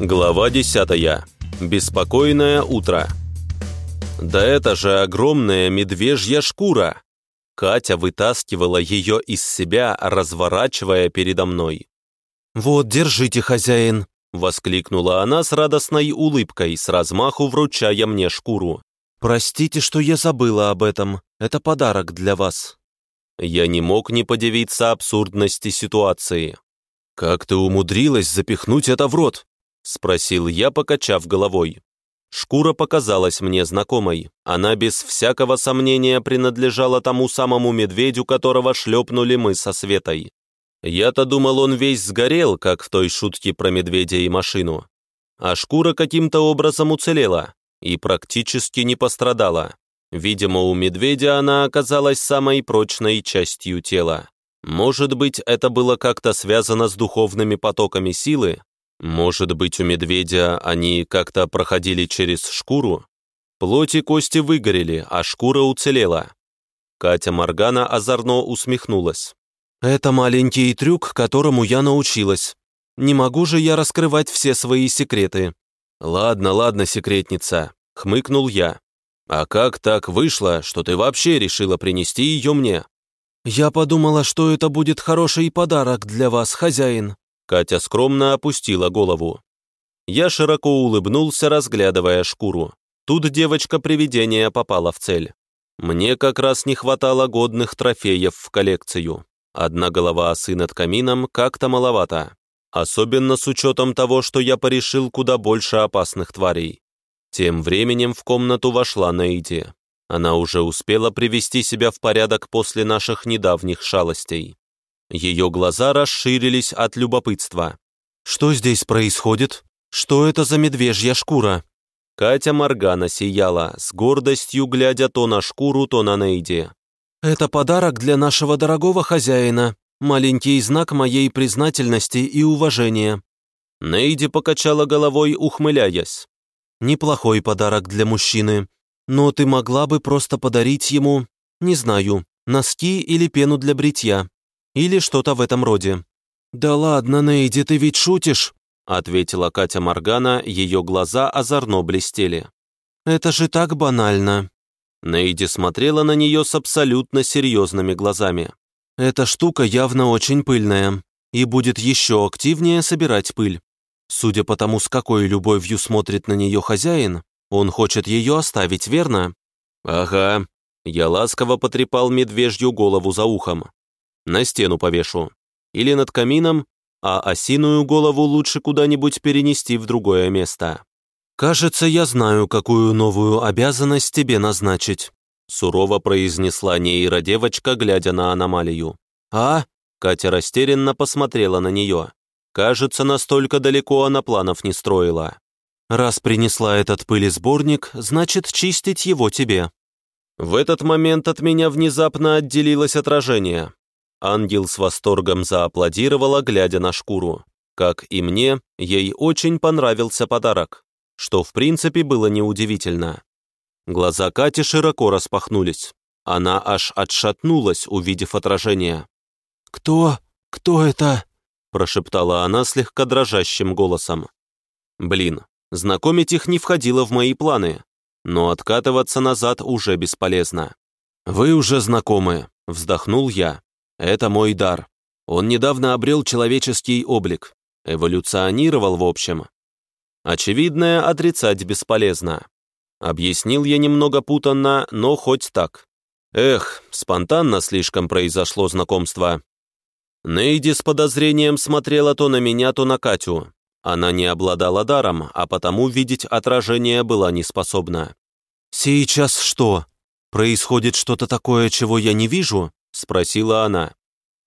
Глава 10. Беспокойное утро. Да это же огромная медвежья шкура! Катя вытаскивала ее из себя, разворачивая передо мной. «Вот, держите, хозяин!» — воскликнула она с радостной улыбкой, с размаху вручая мне шкуру. «Простите, что я забыла об этом. Это подарок для вас». Я не мог не подивиться абсурдности ситуации. «Как ты умудрилась запихнуть это в рот?» — спросил я, покачав головой. Шкура показалась мне знакомой. Она без всякого сомнения принадлежала тому самому медведю, которого шлепнули мы со Светой. Я-то думал, он весь сгорел, как в той шутке про медведя и машину. А шкура каким-то образом уцелела и практически не пострадала. Видимо, у медведя она оказалась самой прочной частью тела. Может быть, это было как-то связано с духовными потоками силы, может быть, у медведя они как-то проходили через шкуру? Плоть и кости выгорели, а шкура уцелела. Катя Моргана озорно усмехнулась. «Это маленький трюк, которому я научилась. Не могу же я раскрывать все свои секреты». «Ладно, ладно, секретница», — хмыкнул я. «А как так вышло, что ты вообще решила принести ее мне?» «Я подумала, что это будет хороший подарок для вас, хозяин», Катя скромно опустила голову. Я широко улыбнулся, разглядывая шкуру. Тут девочка-привидение попала в цель. Мне как раз не хватало годных трофеев в коллекцию. Одна голова осы над камином как-то маловато. Особенно с учетом того, что я порешил куда больше опасных тварей. Тем временем в комнату вошла Нейди. Она уже успела привести себя в порядок после наших недавних шалостей. Ее глаза расширились от любопытства. «Что здесь происходит? Что это за медвежья шкура?» Катя Моргана сияла, с гордостью глядя то на шкуру, то на Нейди. «Это подарок для нашего дорогого хозяина, маленький знак моей признательности и уважения». Нейди покачала головой, ухмыляясь. «Неплохой подарок для мужчины, но ты могла бы просто подарить ему, не знаю, носки или пену для бритья. Или что-то в этом роде. «Да ладно, Нейди, ты ведь шутишь?» ответила Катя Моргана, ее глаза озорно блестели. «Это же так банально!» Нейди смотрела на нее с абсолютно серьезными глазами. «Эта штука явно очень пыльная и будет еще активнее собирать пыль. Судя по тому, с какой любовью смотрит на нее хозяин, он хочет ее оставить, верно?» «Ага». Я ласково потрепал медвежью голову за ухом на стену повешу. Или над камином, а осиную голову лучше куда-нибудь перенести в другое место. «Кажется, я знаю, какую новую обязанность тебе назначить», сурово произнесла нейродевочка, глядя на аномалию. «А?» Катя растерянно посмотрела на нее. Кажется, настолько далеко она планов не строила. «Раз принесла этот пылесборник, значит, чистить его тебе». В этот момент от меня внезапно отделилось отражение. Ангел с восторгом зааплодировала, глядя на шкуру. Как и мне, ей очень понравился подарок, что в принципе было неудивительно. Глаза Кати широко распахнулись. Она аж отшатнулась, увидев отражение. «Кто? Кто это?» прошептала она слегка дрожащим голосом. «Блин, знакомить их не входило в мои планы, но откатываться назад уже бесполезно». «Вы уже знакомы», — вздохнул я. Это мой дар. Он недавно обрел человеческий облик. Эволюционировал, в общем. Очевидное отрицать бесполезно. Объяснил я немного путанно, но хоть так. Эх, спонтанно слишком произошло знакомство. Нейди с подозрением смотрела то на меня, то на Катю. Она не обладала даром, а потому видеть отражение была не способна. «Сейчас что? Происходит что-то такое, чего я не вижу?» — спросила она.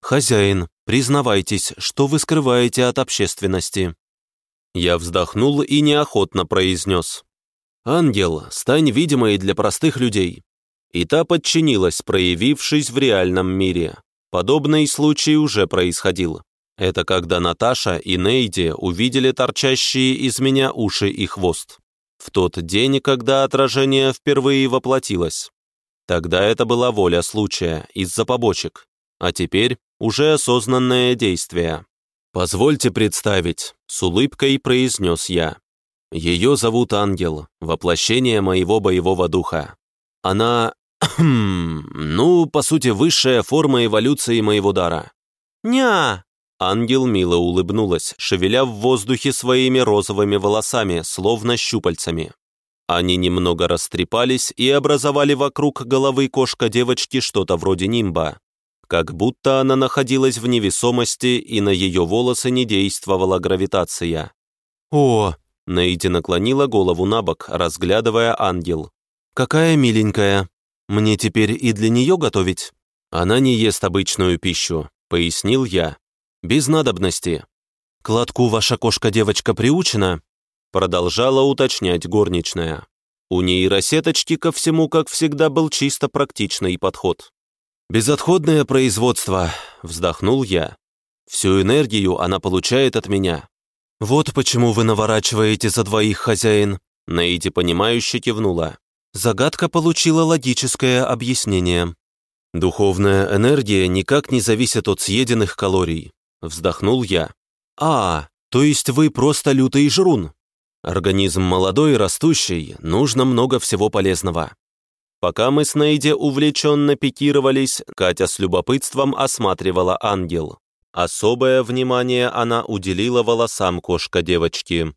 «Хозяин, признавайтесь, что вы скрываете от общественности?» Я вздохнул и неохотно произнес. «Ангел, стань видимой для простых людей». И та подчинилась, проявившись в реальном мире. Подобный случай уже происходил. Это когда Наташа и Нейди увидели торчащие из меня уши и хвост. В тот день, когда отражение впервые воплотилось. Тогда это была воля случая, из-за побочек. А теперь уже осознанное действие. «Позвольте представить», — с улыбкой произнес я. «Ее зовут Ангел, воплощение моего боевого духа. Она, ну, по сути, высшая форма эволюции моего дара». «Ня!» Ангел мило улыбнулась, шевеля в воздухе своими розовыми волосами, словно щупальцами. Они немного растрепались и образовали вокруг головы кошка-девочки что-то вроде нимба. Как будто она находилась в невесомости, и на ее волосы не действовала гравитация. «О!» — Нейти наклонила голову на бок, разглядывая ангел. «Какая миленькая! Мне теперь и для нее готовить?» «Она не ест обычную пищу», — пояснил я. «Без надобности». «К лотку ваша кошка-девочка приучена?» Продолжала уточнять горничная. У нейросеточки ко всему, как всегда, был чисто практичный подход. «Безотходное производство», — вздохнул я. «Всю энергию она получает от меня». «Вот почему вы наворачиваете за двоих, хозяин», — Наиди понимающе кивнула. Загадка получила логическое объяснение. «Духовная энергия никак не зависит от съеденных калорий», — вздохнул я. «А, то есть вы просто лютый жрун?» Организм молодой и растущий, нужно много всего полезного. Пока мы с Нейди увлеченно пикировались, Катя с любопытством осматривала ангел. Особое внимание она уделила волосам кошка-девочки.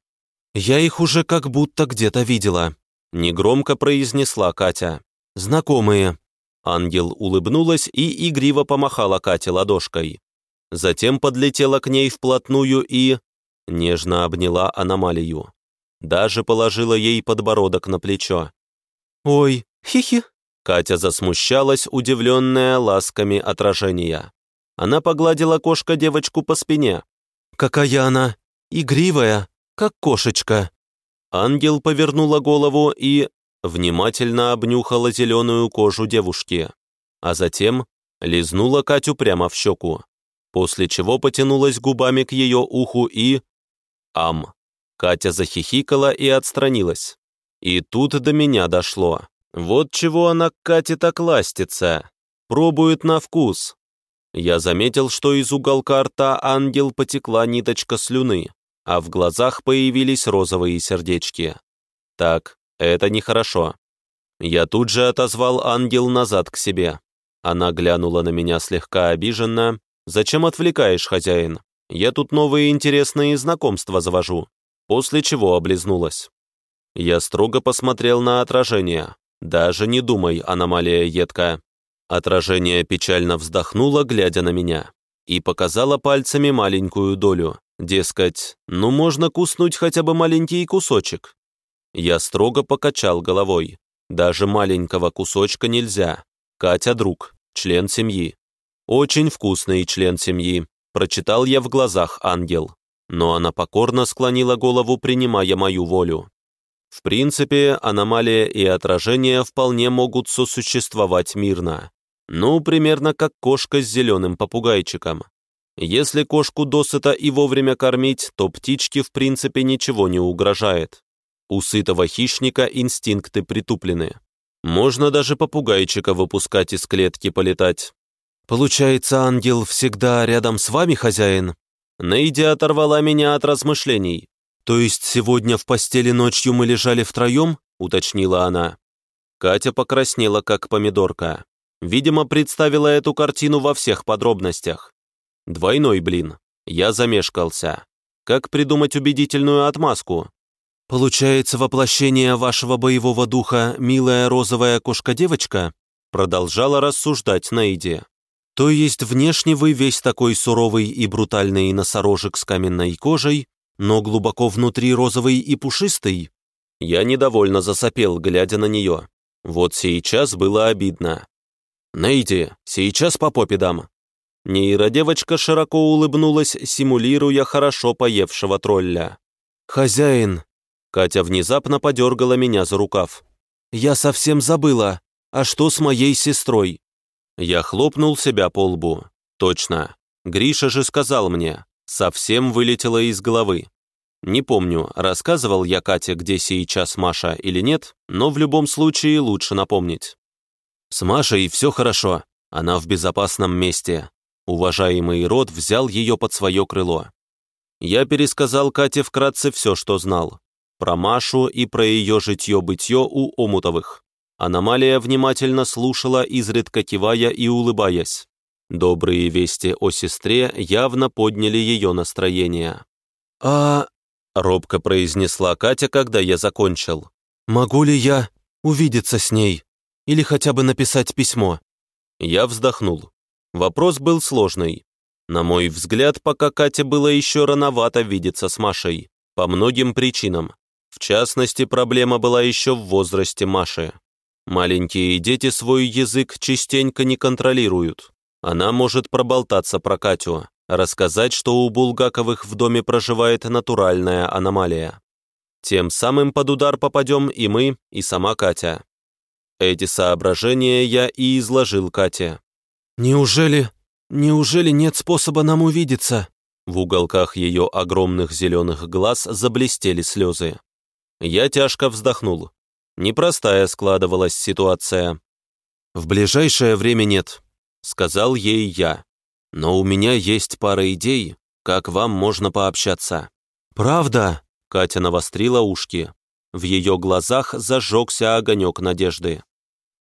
«Я их уже как будто где-то видела», — негромко произнесла Катя. «Знакомые». Ангел улыбнулась и игриво помахала Кате ладошкой. Затем подлетела к ней вплотную и... нежно обняла аномалию даже положила ей подбородок на плечо. «Ой, хихи!» Катя засмущалась, удивленная ласками отражения. Она погладила кошка девочку по спине. «Какая она! Игривая, как кошечка!» Ангел повернула голову и внимательно обнюхала зеленую кожу девушки, а затем лизнула Катю прямо в щеку, после чего потянулась губами к ее уху и... Ам! Катя захихикала и отстранилась. И тут до меня дошло. Вот чего она к Кате так ластится. Пробует на вкус. Я заметил, что из уголка рта ангел потекла ниточка слюны, а в глазах появились розовые сердечки. Так, это нехорошо. Я тут же отозвал ангел назад к себе. Она глянула на меня слегка обиженно. «Зачем отвлекаешь, хозяин? Я тут новые интересные знакомства завожу после чего облизнулась. Я строго посмотрел на отражение. Даже не думай, аномалия едкая. Отражение печально вздохнуло, глядя на меня, и показало пальцами маленькую долю. Дескать, ну можно куснуть хотя бы маленький кусочек. Я строго покачал головой. Даже маленького кусочка нельзя. Катя друг, член семьи. Очень вкусный член семьи, прочитал я в глазах ангел но она покорно склонила голову, принимая мою волю. В принципе, аномалия и отражение вполне могут сосуществовать мирно. Ну, примерно как кошка с зеленым попугайчиком. Если кошку досыта и вовремя кормить, то птичке в принципе ничего не угрожает. У сытого хищника инстинкты притуплены. Можно даже попугайчика выпускать из клетки полетать. «Получается, ангел всегда рядом с вами, хозяин?» Нейди оторвала меня от размышлений. «То есть сегодня в постели ночью мы лежали втроем?» — уточнила она. Катя покраснела, как помидорка. Видимо, представила эту картину во всех подробностях. Двойной блин. Я замешкался. Как придумать убедительную отмазку? «Получается, воплощение вашего боевого духа, милая розовая кошка-девочка?» Продолжала рассуждать Нейди. То есть внешне вы весь такой суровый и брутальный носорожек с каменной кожей, но глубоко внутри розовый и пушистый? Я недовольно засопел, глядя на нее. Вот сейчас было обидно. «Нейди, сейчас по попе дам». Нейродевочка широко улыбнулась, симулируя хорошо поевшего тролля. «Хозяин!» Катя внезапно подергала меня за рукав. «Я совсем забыла. А что с моей сестрой? Я хлопнул себя по лбу. Точно. Гриша же сказал мне. Совсем вылетело из головы. Не помню, рассказывал я Кате, где сейчас Маша или нет, но в любом случае лучше напомнить. С Машей все хорошо. Она в безопасном месте. Уважаемый род взял ее под свое крыло. Я пересказал Кате вкратце все, что знал. Про Машу и про ее житье-бытье у Омутовых. Аномалия внимательно слушала, изредка кивая и улыбаясь. Добрые вести о сестре явно подняли ее настроение. «А...» — робко произнесла Катя, когда я закончил. «Могу ли я увидеться с ней? Или хотя бы написать письмо?» Я вздохнул. Вопрос был сложный. На мой взгляд, пока Кате было еще рановато видеться с Машей. По многим причинам. В частности, проблема была еще в возрасте Маши. Маленькие дети свой язык частенько не контролируют. Она может проболтаться про Катю, рассказать, что у Булгаковых в доме проживает натуральная аномалия. Тем самым под удар попадем и мы, и сама Катя. Эти соображения я и изложил Кате. «Неужели... неужели нет способа нам увидеться?» В уголках ее огромных зеленых глаз заблестели слезы. Я тяжко вздохнул. Непростая складывалась ситуация. «В ближайшее время нет», — сказал ей я. «Но у меня есть пара идей, как вам можно пообщаться». «Правда?» — Катя навострила ушки. В ее глазах зажегся огонек надежды.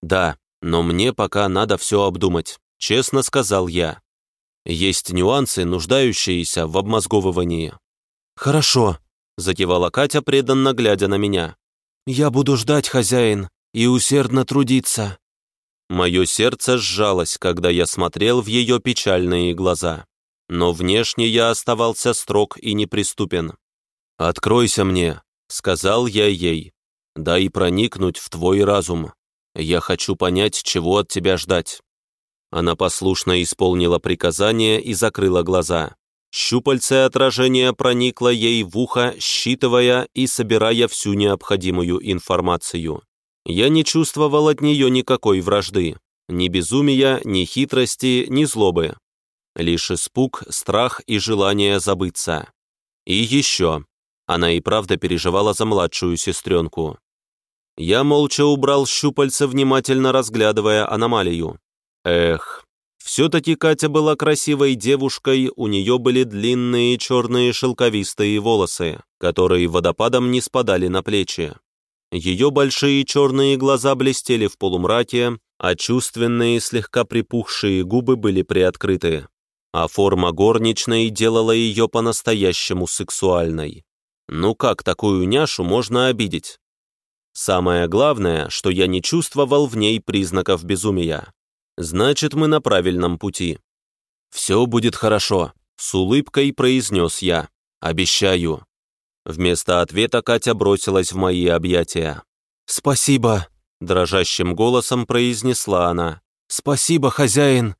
«Да, но мне пока надо все обдумать», — честно сказал я. «Есть нюансы, нуждающиеся в обмозговывании». «Хорошо», — закивала Катя, преданно глядя на меня. «Я буду ждать, хозяин, и усердно трудиться». Мое сердце сжалось, когда я смотрел в ее печальные глаза. Но внешне я оставался строг и неприступен. «Откройся мне», — сказал я ей. «Дай проникнуть в твой разум. Я хочу понять, чего от тебя ждать». Она послушно исполнила приказание и закрыла глаза. Щупальце отражения проникло ей в ухо, считывая и собирая всю необходимую информацию. Я не чувствовал от нее никакой вражды, ни безумия, ни хитрости, ни злобы. Лишь испуг, страх и желание забыться. И еще. Она и правда переживала за младшую сестренку. Я молча убрал щупальца, внимательно разглядывая аномалию. Эх, все-таки Катя была красивой девушкой, у нее были длинные черные шелковистые волосы, которые водопадом не спадали на плечи. Ее большие черные глаза блестели в полумраке, а чувственные, слегка припухшие губы были приоткрыты. А форма горничной делала ее по-настоящему сексуальной. Ну как такую няшу можно обидеть? Самое главное, что я не чувствовал в ней признаков безумия. Значит, мы на правильном пути. «Все будет хорошо», — с улыбкой произнес я. «Обещаю». Вместо ответа Катя бросилась в мои объятия. «Спасибо», — дрожащим голосом произнесла она. «Спасибо, хозяин».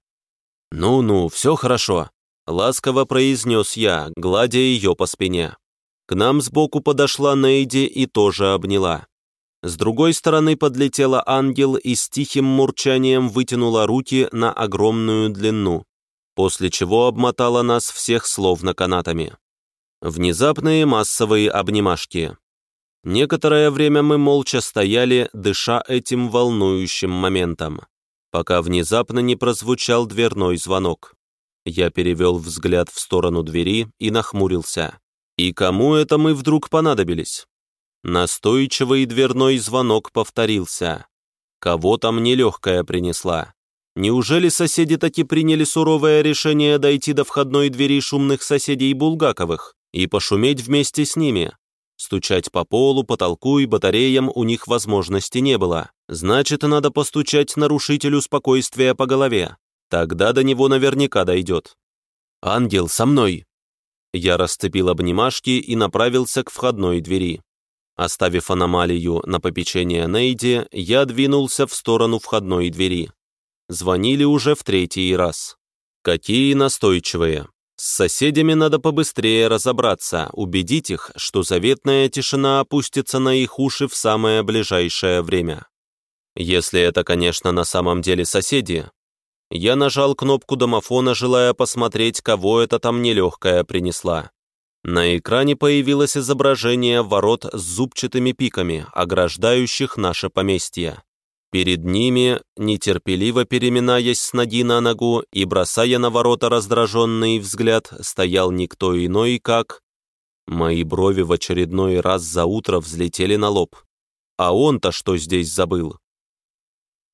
«Ну-ну, все хорошо», — ласково произнес я, гладя ее по спине. К нам сбоку подошла Нейди и тоже обняла. С другой стороны подлетела ангел и с тихим мурчанием вытянула руки на огромную длину, после чего обмотала нас всех словно канатами. Внезапные массовые обнимашки. Некоторое время мы молча стояли, дыша этим волнующим моментом, пока внезапно не прозвучал дверной звонок. Я перевел взгляд в сторону двери и нахмурился. И кому это мы вдруг понадобились? Настойчивый дверной звонок повторился. Кого там нелегкая принесла? Неужели соседи таки приняли суровое решение дойти до входной двери шумных соседей Булгаковых и пошуметь вместе с ними? Стучать по полу, потолку и батареям у них возможности не было. Значит, надо постучать нарушителю спокойствия по голове. Тогда до него наверняка дойдет. «Ангел, со мной!» Я расцепил обнимашки и направился к входной двери. Оставив аномалию на попечение Нейди, я двинулся в сторону входной двери. Звонили уже в третий раз. Какие настойчивые. С соседями надо побыстрее разобраться, убедить их, что заветная тишина опустится на их уши в самое ближайшее время. Если это, конечно, на самом деле соседи. Я нажал кнопку домофона, желая посмотреть, кого это там нелегкая принесла. На экране появилось изображение ворот с зубчатыми пиками, ограждающих наше поместье. Перед ними, нетерпеливо переминаясь с ноги на ногу и бросая на ворота раздраженный взгляд, стоял никто иной, как Мои брови в очередной раз за утро взлетели на лоб. А он-то что здесь забыл?